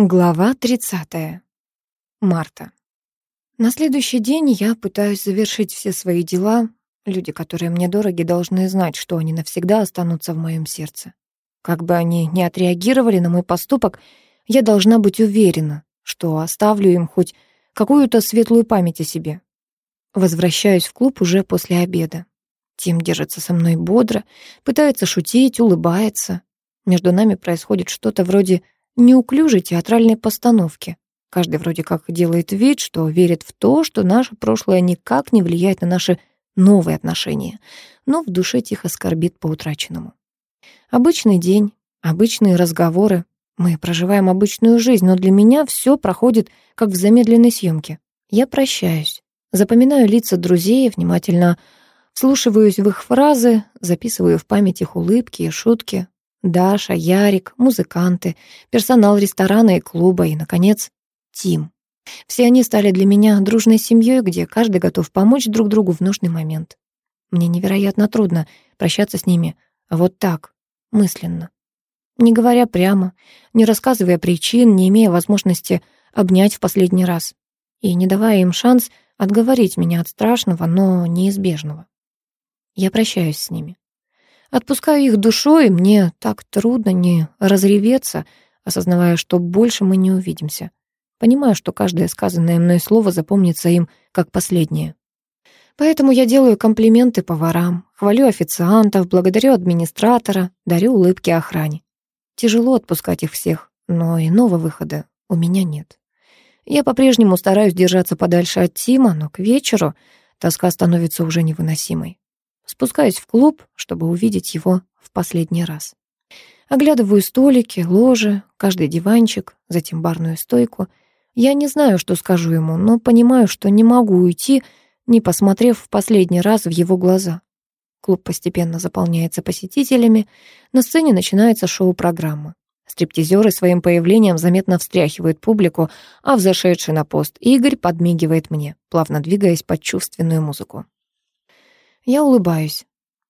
Глава 30. Марта. На следующий день я пытаюсь завершить все свои дела. Люди, которые мне дороги, должны знать, что они навсегда останутся в моем сердце. Как бы они ни отреагировали на мой поступок, я должна быть уверена, что оставлю им хоть какую-то светлую память о себе. Возвращаюсь в клуб уже после обеда. Тим держится со мной бодро, пытается шутить, улыбается. Между нами происходит что-то вроде неуклюжей театральной постановки. Каждый вроде как делает вид, что верит в то, что наше прошлое никак не влияет на наши новые отношения, но в душе тихо скорбит по утраченному. Обычный день, обычные разговоры. Мы проживаем обычную жизнь, но для меня все проходит как в замедленной съемке. Я прощаюсь, запоминаю лица друзей, внимательно вслушиваюсь в их фразы, записываю в память их улыбки и шутки, Даша, Ярик, музыканты, персонал ресторана и клуба и, наконец, Тим. Все они стали для меня дружной семьей, где каждый готов помочь друг другу в нужный момент. Мне невероятно трудно прощаться с ними вот так, мысленно. Не говоря прямо, не рассказывая причин, не имея возможности обнять в последний раз и не давая им шанс отговорить меня от страшного, но неизбежного. Я прощаюсь с ними. Отпускаю их душой, мне так трудно не разреветься, осознавая, что больше мы не увидимся. Понимаю, что каждое сказанное мной слово запомнится им как последнее. Поэтому я делаю комплименты поварам, хвалю официантов, благодарю администратора, дарю улыбки охране. Тяжело отпускать их всех, но иного выхода у меня нет. Я по-прежнему стараюсь держаться подальше от Тима, но к вечеру тоска становится уже невыносимой. Спускаюсь в клуб, чтобы увидеть его в последний раз. Оглядываю столики, ложи, каждый диванчик, затем барную стойку. Я не знаю, что скажу ему, но понимаю, что не могу уйти, не посмотрев в последний раз в его глаза. Клуб постепенно заполняется посетителями, на сцене начинается шоу-программа. Стриптизеры своим появлением заметно встряхивают публику, а взошедший на пост Игорь подмигивает мне, плавно двигаясь под чувственную музыку. Я улыбаюсь.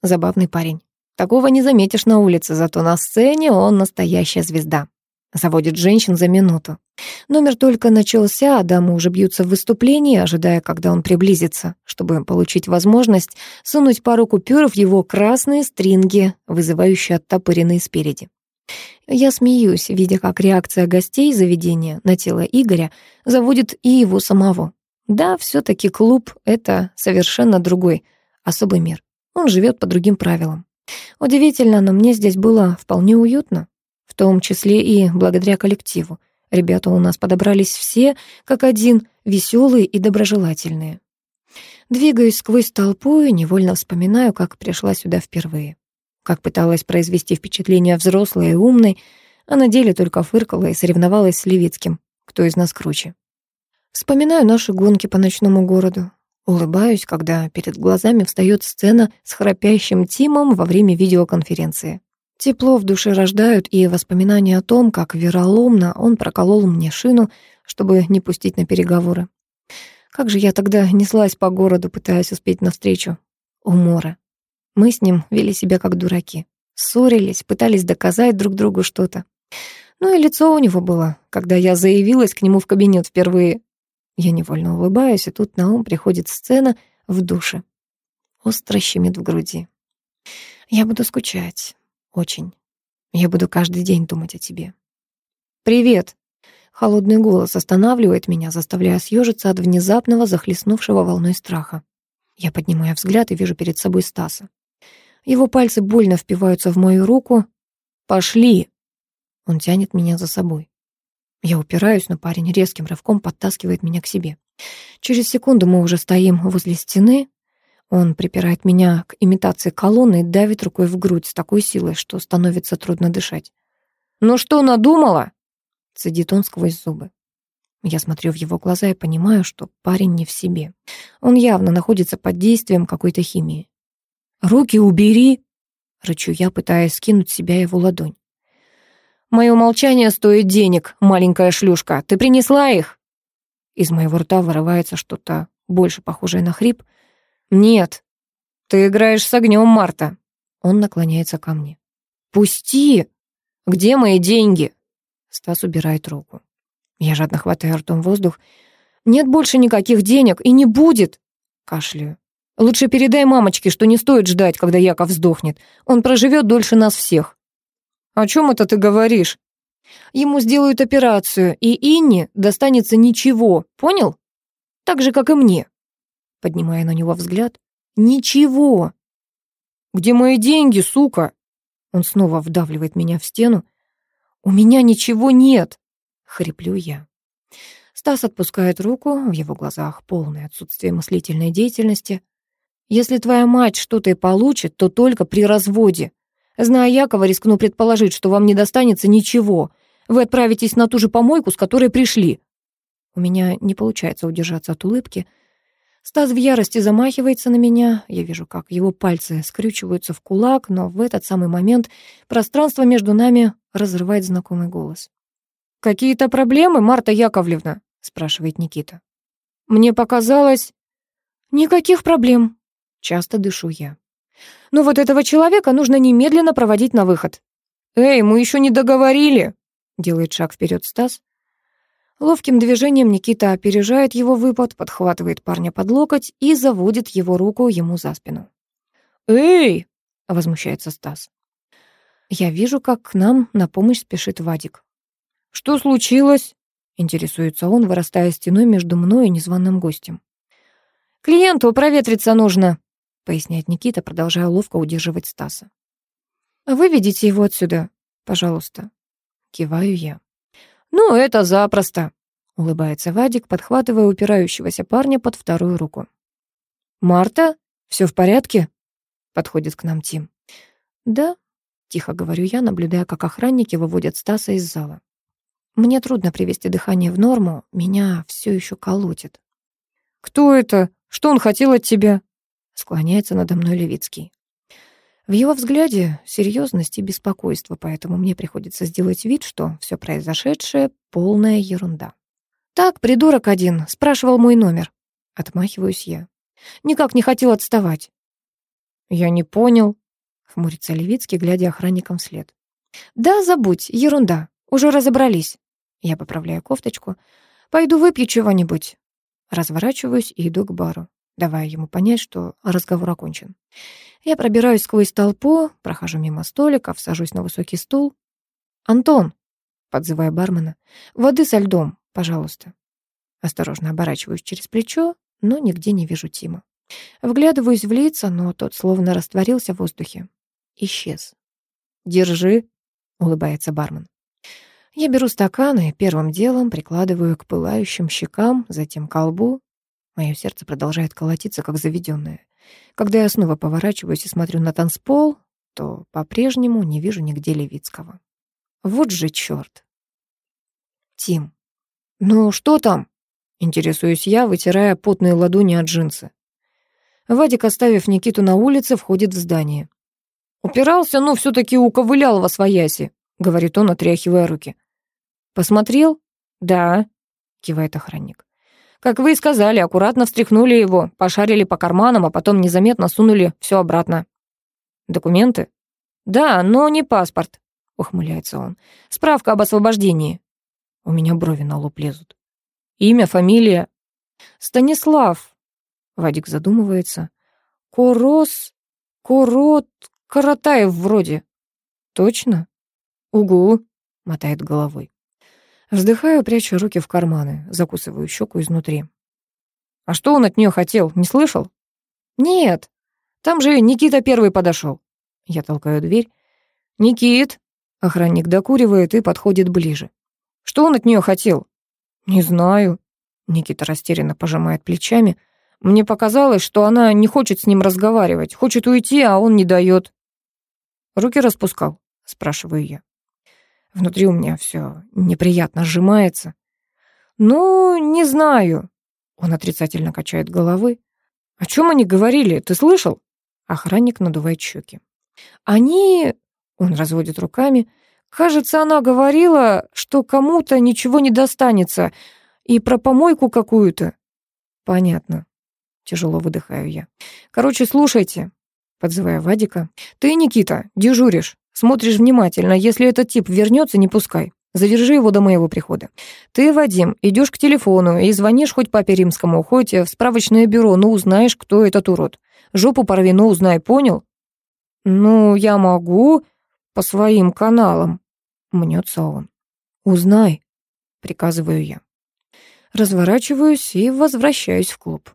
Забавный парень. Такого не заметишь на улице, зато на сцене он настоящая звезда. Заводит женщин за минуту. Номер только начался, а дамы уже бьются в выступлении, ожидая, когда он приблизится, чтобы получить возможность сунуть пару купюр в его красные стринги, вызывающие оттопыренные спереди. Я смеюсь, видя, как реакция гостей заведения на тело Игоря заводит и его самого. Да, все таки клуб — это совершенно другой особый мир. Он живет по другим правилам. Удивительно, но мне здесь было вполне уютно, в том числе и благодаря коллективу. Ребята у нас подобрались все, как один, веселые и доброжелательные. Двигаюсь сквозь толпу и невольно вспоминаю, как пришла сюда впервые. Как пыталась произвести впечатление взрослой и умной, а на деле только фыркала и соревновалась с Левицким, кто из нас круче. Вспоминаю наши гонки по ночному городу, Улыбаюсь, когда перед глазами встает сцена с храпящим Тимом во время видеоконференции. Тепло в душе рождают и воспоминания о том, как вероломно он проколол мне шину, чтобы не пустить на переговоры. Как же я тогда неслась по городу, пытаясь успеть навстречу. Умора. Мы с ним вели себя как дураки. Ссорились, пытались доказать друг другу что-то. Ну и лицо у него было, когда я заявилась к нему в кабинет впервые. Я невольно улыбаюсь, и тут на ум приходит сцена в душе. Остро щемит в груди. Я буду скучать. Очень. Я буду каждый день думать о тебе. «Привет!» Холодный голос останавливает меня, заставляя съежиться от внезапного захлестнувшего волной страха. Я поднимаю взгляд и вижу перед собой Стаса. Его пальцы больно впиваются в мою руку. «Пошли!» Он тянет меня за собой. Я упираюсь, но парень резким рывком подтаскивает меня к себе. Через секунду мы уже стоим возле стены. Он припирает меня к имитации колонны и давит рукой в грудь с такой силой, что становится трудно дышать. «Ну что надумала?» — цедит он сквозь зубы. Я смотрю в его глаза и понимаю, что парень не в себе. Он явно находится под действием какой-то химии. «Руки убери!» — рычу я, пытаясь скинуть с себя его ладонь. Мое молчание стоит денег, маленькая шлюшка. Ты принесла их?» Из моего рта вырывается что-то больше похожее на хрип. «Нет, ты играешь с огнем, Марта». Он наклоняется ко мне. «Пусти! Где мои деньги?» Стас убирает руку. Я жадно хватаю ртом воздух. «Нет больше никаких денег и не будет!» Кашляю. «Лучше передай мамочке, что не стоит ждать, когда Яков сдохнет. Он проживет дольше нас всех». «О чем это ты говоришь?» «Ему сделают операцию, и Инне достанется ничего, понял? Так же, как и мне». Поднимая на него взгляд. «Ничего!» «Где мои деньги, сука?» Он снова вдавливает меня в стену. «У меня ничего нет!» — хриплю я. Стас отпускает руку, в его глазах полное отсутствие мыслительной деятельности. «Если твоя мать что-то и получит, то только при разводе. Зная Якова, рискну предположить, что вам не достанется ничего. Вы отправитесь на ту же помойку, с которой пришли». У меня не получается удержаться от улыбки — Стас в ярости замахивается на меня. Я вижу, как его пальцы скрючиваются в кулак, но в этот самый момент пространство между нами разрывает знакомый голос. «Какие-то проблемы, Марта Яковлевна?» — спрашивает Никита. «Мне показалось...» «Никаких проблем», — часто дышу я. «Но вот этого человека нужно немедленно проводить на выход». «Эй, мы еще не договорили!» — делает шаг вперед Стас. Ловким движением Никита опережает его выпад, подхватывает парня под локоть и заводит его руку ему за спину. «Эй!» — возмущается Стас. Я вижу, как к нам на помощь спешит Вадик. «Что случилось?» — интересуется он, вырастая стеной между мной и незваным гостем. «Клиенту проветриться нужно», — поясняет Никита, продолжая ловко удерживать Стаса. «Выведите его отсюда, пожалуйста», — киваю я. «Ну, это запросто», — улыбается Вадик, подхватывая упирающегося парня под вторую руку. «Марта, все в порядке?» — подходит к нам Тим. «Да», — тихо говорю я, наблюдая, как охранники выводят Стаса из зала. Мне трудно привести дыхание в норму, меня все еще колотит. «Кто это? Что он хотел от тебя?» — склоняется надо мной Левицкий. В его взгляде серьезность и беспокойство, поэтому мне приходится сделать вид, что все произошедшее — полная ерунда. «Так, придурок один, спрашивал мой номер». Отмахиваюсь я. Никак не хотел отставать. «Я не понял», — хмурится Левицкий, глядя охранникам вслед. «Да, забудь, ерунда, уже разобрались». Я поправляю кофточку. «Пойду выпью чего-нибудь». Разворачиваюсь и иду к бару давая ему понять, что разговор окончен. Я пробираюсь сквозь толпу, прохожу мимо столиков, сажусь на высокий стул. «Антон!» — подзываю бармена. «Воды со льдом, пожалуйста». Осторожно оборачиваюсь через плечо, но нигде не вижу Тима. Вглядываюсь в лица, но тот словно растворился в воздухе. Исчез. «Держи», — улыбается бармен. Я беру стакан и первым делом прикладываю к пылающим щекам, затем к колбу, Мое сердце продолжает колотиться, как заведенное. Когда я снова поворачиваюсь и смотрю на танцпол, то по-прежнему не вижу нигде Левицкого. Вот же черт. Тим. «Ну, что там?» — интересуюсь я, вытирая потные ладони от джинсы. Вадик, оставив Никиту на улице, входит в здание. «Упирался, но все-таки уковылял во свояси», — говорит он, отряхивая руки. «Посмотрел?» «Да», — кивает охранник. Как вы и сказали, аккуратно встряхнули его, пошарили по карманам, а потом незаметно сунули все обратно. Документы? Да, но не паспорт, ухмыляется он. Справка об освобождении. У меня брови на лоб лезут. Имя, фамилия? Станислав. Вадик задумывается. Корос... Корот... Каратаев вроде. Точно? Угу, мотает головой. Вздыхаю, прячу руки в карманы, закусываю щеку изнутри. «А что он от нее хотел, не слышал?» «Нет, там же Никита первый подошел». Я толкаю дверь. «Никит!» Охранник докуривает и подходит ближе. «Что он от нее хотел?» «Не знаю». Никита растерянно пожимает плечами. «Мне показалось, что она не хочет с ним разговаривать, хочет уйти, а он не дает». «Руки распускал?» — спрашиваю я. Внутри у меня все неприятно сжимается. «Ну, не знаю». Он отрицательно качает головой. «О чем они говорили? Ты слышал?» Охранник надувает щеки. «Они...» Он разводит руками. «Кажется, она говорила, что кому-то ничего не достанется. И про помойку какую-то». «Понятно». Тяжело выдыхаю я. «Короче, слушайте», подзывая Вадика. «Ты, Никита, дежуришь. Смотришь внимательно. Если этот тип вернется, не пускай. Задержи его до моего прихода. Ты, Вадим, идешь к телефону и звонишь хоть папе римскому, хоть в справочное бюро, ну узнаешь, кто этот урод. Жопу порви, ну узнай, понял? Ну, я могу по своим каналам. Мнется он. Узнай, приказываю я. Разворачиваюсь и возвращаюсь в клуб.